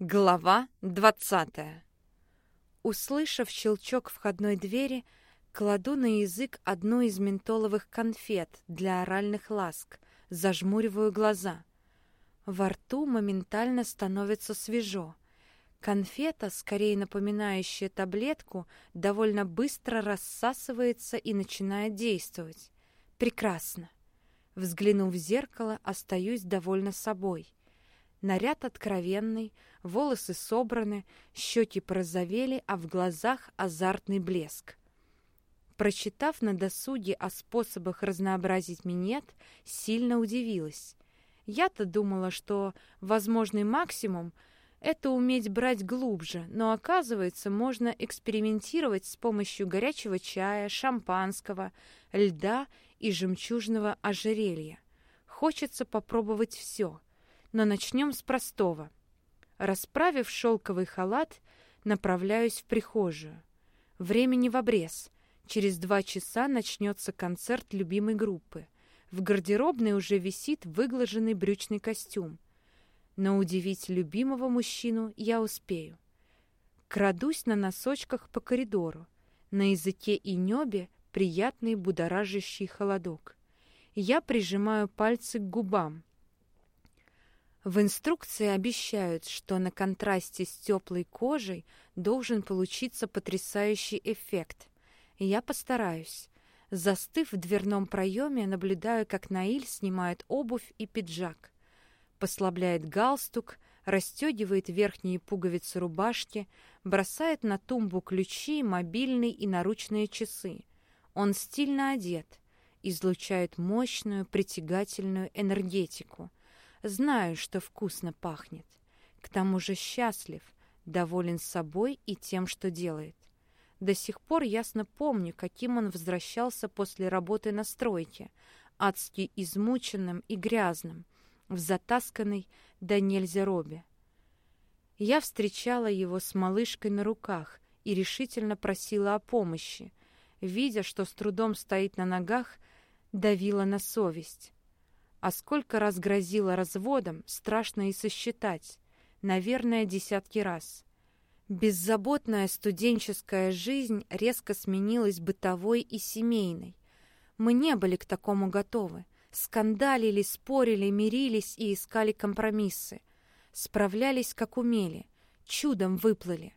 Глава двадцатая. Услышав щелчок входной двери, кладу на язык одну из ментоловых конфет для оральных ласк, зажмуриваю глаза. Во рту моментально становится свежо. Конфета, скорее напоминающая таблетку, довольно быстро рассасывается и начинает действовать. Прекрасно. Взглянув в зеркало, остаюсь довольна собой. Наряд откровенный, волосы собраны, щеки порозовели, а в глазах азартный блеск. Прочитав на досуге о способах разнообразить минет, сильно удивилась. Я-то думала, что возможный максимум — это уметь брать глубже, но оказывается, можно экспериментировать с помощью горячего чая, шампанского, льда и жемчужного ожерелья. Хочется попробовать все — но начнем с простого. Расправив шелковый халат, направляюсь в прихожую. Времени в обрез. Через два часа начнется концерт любимой группы. В гардеробной уже висит выглаженный брючный костюм. Но удивить любимого мужчину я успею. Крадусь на носочках по коридору. На языке и небе приятный будоражащий холодок. Я прижимаю пальцы к губам. В инструкции обещают, что на контрасте с теплой кожей должен получиться потрясающий эффект. Я постараюсь. Застыв в дверном проеме, наблюдаю, как Наиль снимает обувь и пиджак. Послабляет галстук, расстегивает верхние пуговицы рубашки, бросает на тумбу ключи, мобильный и наручные часы. Он стильно одет, излучает мощную, притягательную энергетику — Знаю, что вкусно пахнет. К тому же счастлив, доволен собой и тем, что делает. До сих пор ясно помню, каким он возвращался после работы на стройке, адски измученным и грязным, в затасканной до нельзя робе. Я встречала его с малышкой на руках и решительно просила о помощи. Видя, что с трудом стоит на ногах, давила на совесть. А сколько раз грозила разводом, страшно и сосчитать. Наверное, десятки раз. Беззаботная студенческая жизнь резко сменилась бытовой и семейной. Мы не были к такому готовы. Скандалили, спорили, мирились и искали компромиссы. Справлялись, как умели. Чудом выплыли.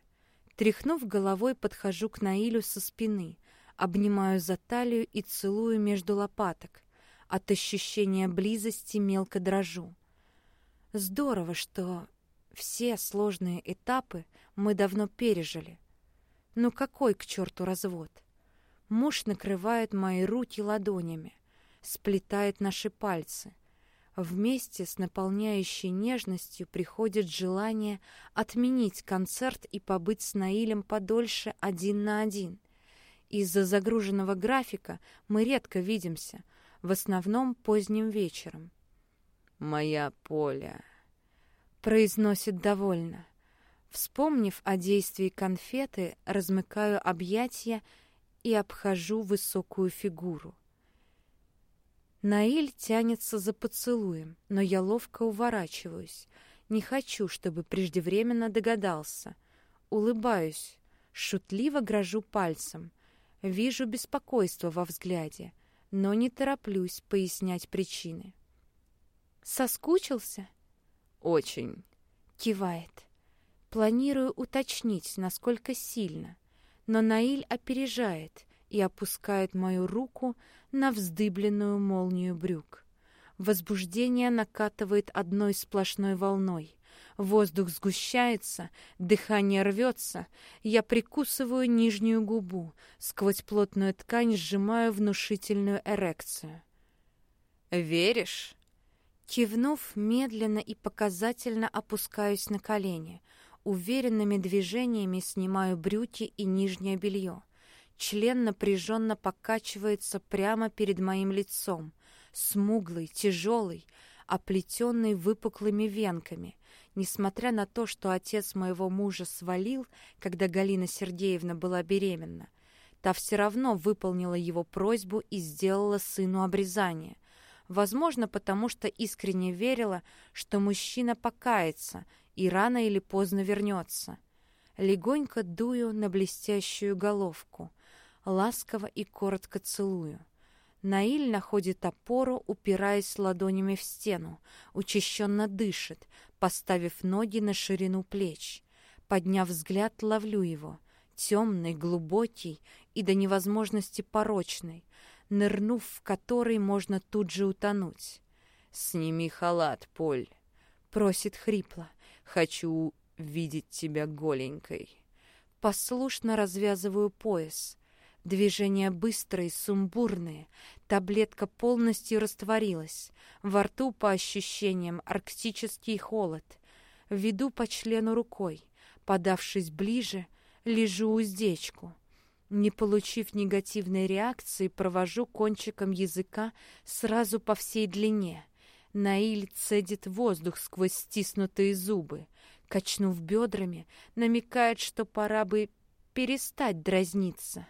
Тряхнув головой, подхожу к Наилю со спины, обнимаю за талию и целую между лопаток. От ощущения близости мелко дрожу. Здорово, что все сложные этапы мы давно пережили. Ну какой к черту развод? Муж накрывает мои руки ладонями, сплетает наши пальцы. Вместе с наполняющей нежностью приходит желание отменить концерт и побыть с Наилем подольше один на один. Из-за загруженного графика мы редко видимся, в основном поздним вечером. «Моя Поля», — произносит довольно. Вспомнив о действии конфеты, размыкаю объятия и обхожу высокую фигуру. Наиль тянется за поцелуем, но я ловко уворачиваюсь. Не хочу, чтобы преждевременно догадался. Улыбаюсь, шутливо грожу пальцем. Вижу беспокойство во взгляде но не тороплюсь пояснять причины. «Соскучился?» «Очень», — кивает. Планирую уточнить, насколько сильно, но Наиль опережает и опускает мою руку на вздыбленную молнию брюк. Возбуждение накатывает одной сплошной волной. Воздух сгущается, дыхание рвется. Я прикусываю нижнюю губу, сквозь плотную ткань сжимаю внушительную эрекцию. «Веришь?» Кивнув, медленно и показательно опускаюсь на колени. Уверенными движениями снимаю брюки и нижнее белье. Член напряженно покачивается прямо перед моим лицом. Смуглый, тяжелый, оплетенный выпуклыми венками. Несмотря на то, что отец моего мужа свалил, когда Галина Сергеевна была беременна, та все равно выполнила его просьбу и сделала сыну обрезание. Возможно, потому что искренне верила, что мужчина покается и рано или поздно вернется. Легонько дую на блестящую головку, ласково и коротко целую. Наиль находит опору, упираясь ладонями в стену, учащенно дышит, поставив ноги на ширину плеч. Подняв взгляд, ловлю его. Темный, глубокий и до невозможности порочный, нырнув в который можно тут же утонуть. «Сними халат, Поль!» — просит хрипло. «Хочу видеть тебя голенькой». Послушно развязываю пояс. Движения быстрые, сумбурные. Таблетка полностью растворилась. Во рту, по ощущениям, арктический холод. Веду по члену рукой. Подавшись ближе, лежу уздечку. Не получив негативной реакции, провожу кончиком языка сразу по всей длине. Наиль цедит воздух сквозь стиснутые зубы. Качнув бедрами, намекает, что пора бы перестать дразниться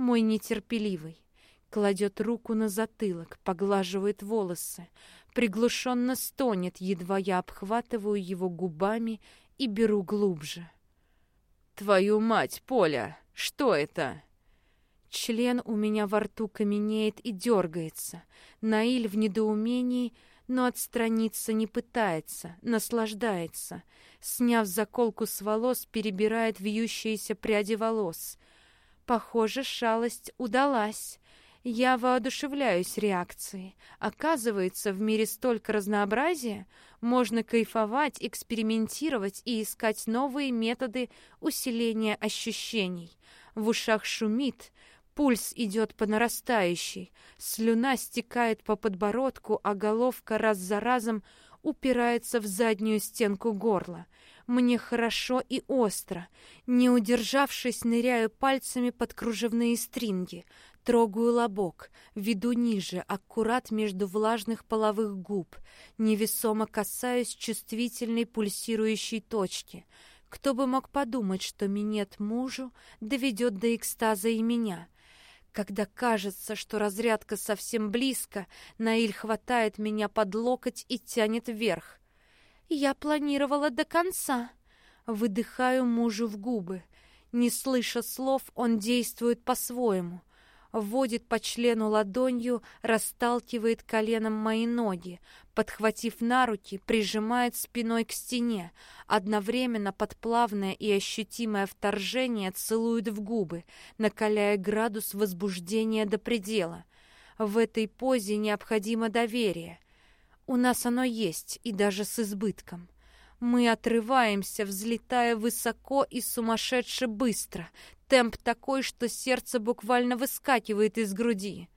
мой нетерпеливый. Кладет руку на затылок, поглаживает волосы, приглушенно стонет, едва я обхватываю его губами и беру глубже. «Твою мать, Поля, что это?» Член у меня во рту каменеет и дергается. Наиль в недоумении, но отстраниться не пытается, наслаждается. Сняв заколку с волос, перебирает вьющиеся пряди волос — Похоже, шалость удалась. Я воодушевляюсь реакцией. Оказывается, в мире столько разнообразия, можно кайфовать, экспериментировать и искать новые методы усиления ощущений. В ушах шумит, пульс идет по нарастающей, слюна стекает по подбородку, а головка раз за разом упирается в заднюю стенку горла. Мне хорошо и остро. Не удержавшись, ныряю пальцами под кружевные стринги, трогаю лобок, веду ниже, аккурат между влажных половых губ, невесомо касаюсь чувствительной пульсирующей точки. Кто бы мог подумать, что минет мужу доведет до экстаза и меня — когда кажется, что разрядка совсем близко, Наиль хватает меня под локоть и тянет вверх. Я планировала до конца. Выдыхаю мужу в губы. Не слыша слов, он действует по-своему. Вводит по члену ладонью, расталкивает коленом мои ноги, подхватив на руки, прижимает спиной к стене, одновременно под плавное и ощутимое вторжение целует в губы, накаляя градус возбуждения до предела. В этой позе необходимо доверие — у нас оно есть, и даже с избытком. Мы отрываемся, взлетая высоко и сумасшедше быстро. Темп такой, что сердце буквально выскакивает из груди.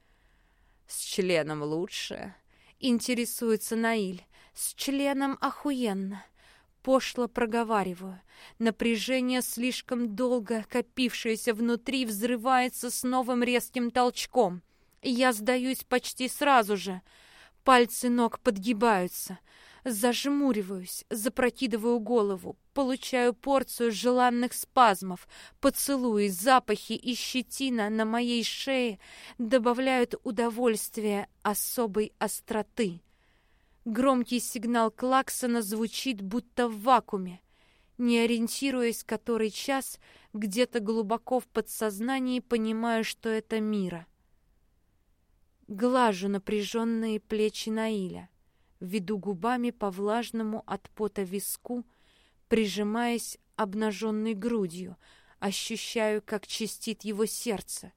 «С членом лучше?» — интересуется Наиль. «С членом охуенно». Пошло проговариваю. Напряжение, слишком долго копившееся внутри, взрывается с новым резким толчком. Я сдаюсь почти сразу же — Пальцы ног подгибаются. Зажмуриваюсь, запрокидываю голову, получаю порцию желанных спазмов, поцелуи, запахи и щетина на моей шее добавляют удовольствие особой остроты. Громкий сигнал клаксона звучит будто в вакууме. Не ориентируясь, который час, где-то глубоко в подсознании понимаю, что это мира — Глажу напряженные плечи Наиля, веду губами по влажному от пота виску, прижимаясь обнаженной грудью, ощущаю, как чистит его сердце.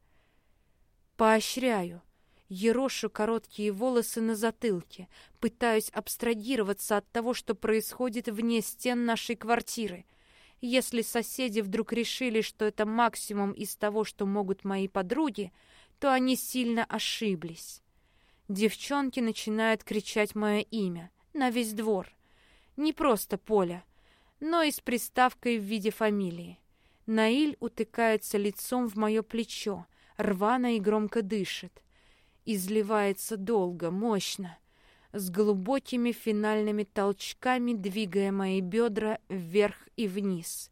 Поощряю, ерошу короткие волосы на затылке, пытаюсь абстрагироваться от того, что происходит вне стен нашей квартиры. Если соседи вдруг решили, что это максимум из того, что могут мои подруги, то они сильно ошиблись. Девчонки начинают кричать мое имя на весь двор. Не просто Поля, но и с приставкой в виде фамилии. Наиль утыкается лицом в мое плечо, рвано и громко дышит. Изливается долго, мощно, с глубокими финальными толчками, двигая мои бедра вверх и вниз.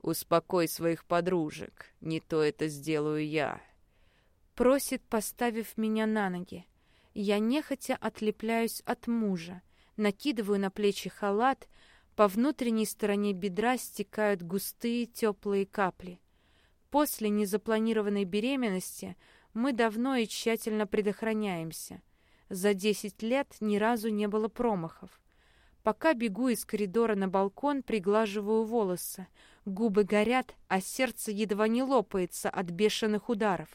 «Успокой своих подружек, не то это сделаю я», Просит, поставив меня на ноги. Я нехотя отлепляюсь от мужа, накидываю на плечи халат, по внутренней стороне бедра стекают густые теплые капли. После незапланированной беременности мы давно и тщательно предохраняемся. За десять лет ни разу не было промахов. Пока бегу из коридора на балкон, приглаживаю волосы. Губы горят, а сердце едва не лопается от бешеных ударов.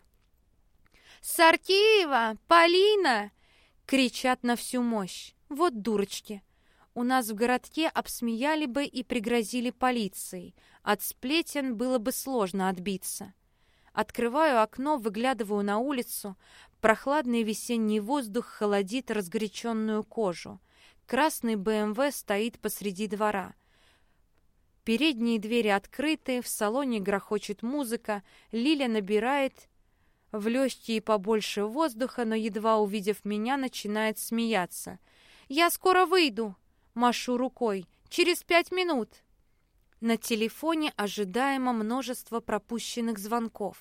«Сартиева! Полина!» — кричат на всю мощь. Вот дурочки. У нас в городке обсмеяли бы и пригрозили полицией. От сплетен было бы сложно отбиться. Открываю окно, выглядываю на улицу. Прохладный весенний воздух холодит разгоряченную кожу. Красный БМВ стоит посреди двора. Передние двери открыты, в салоне грохочет музыка, Лиля набирает в легкие побольше воздуха, но, едва увидев меня, начинает смеяться. «Я скоро выйду!» — машу рукой. «Через пять минут!» На телефоне ожидаемо множество пропущенных звонков.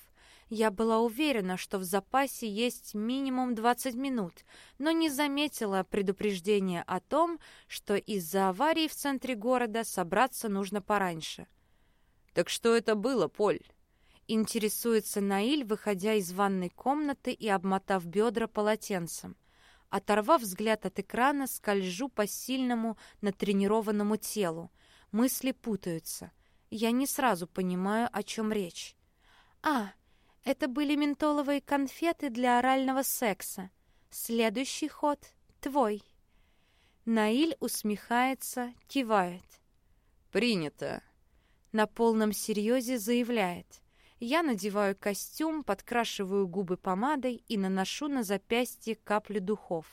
Я была уверена, что в запасе есть минимум 20 минут, но не заметила предупреждения о том, что из-за аварии в центре города собраться нужно пораньше. «Так что это было, Поль?» Интересуется Наиль, выходя из ванной комнаты и обмотав бедра полотенцем. Оторвав взгляд от экрана, скольжу по сильному, натренированному телу. Мысли путаются. Я не сразу понимаю, о чем речь. «А, это были ментоловые конфеты для орального секса. Следующий ход твой. Наиль усмехается, кивает. Принято. На полном серьезе заявляет. Я надеваю костюм, подкрашиваю губы помадой и наношу на запястье каплю духов.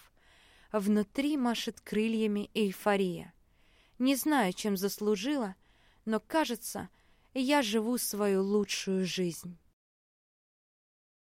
Внутри машет крыльями эйфория. Не знаю, чем заслужила, но, кажется, я живу свою лучшую жизнь.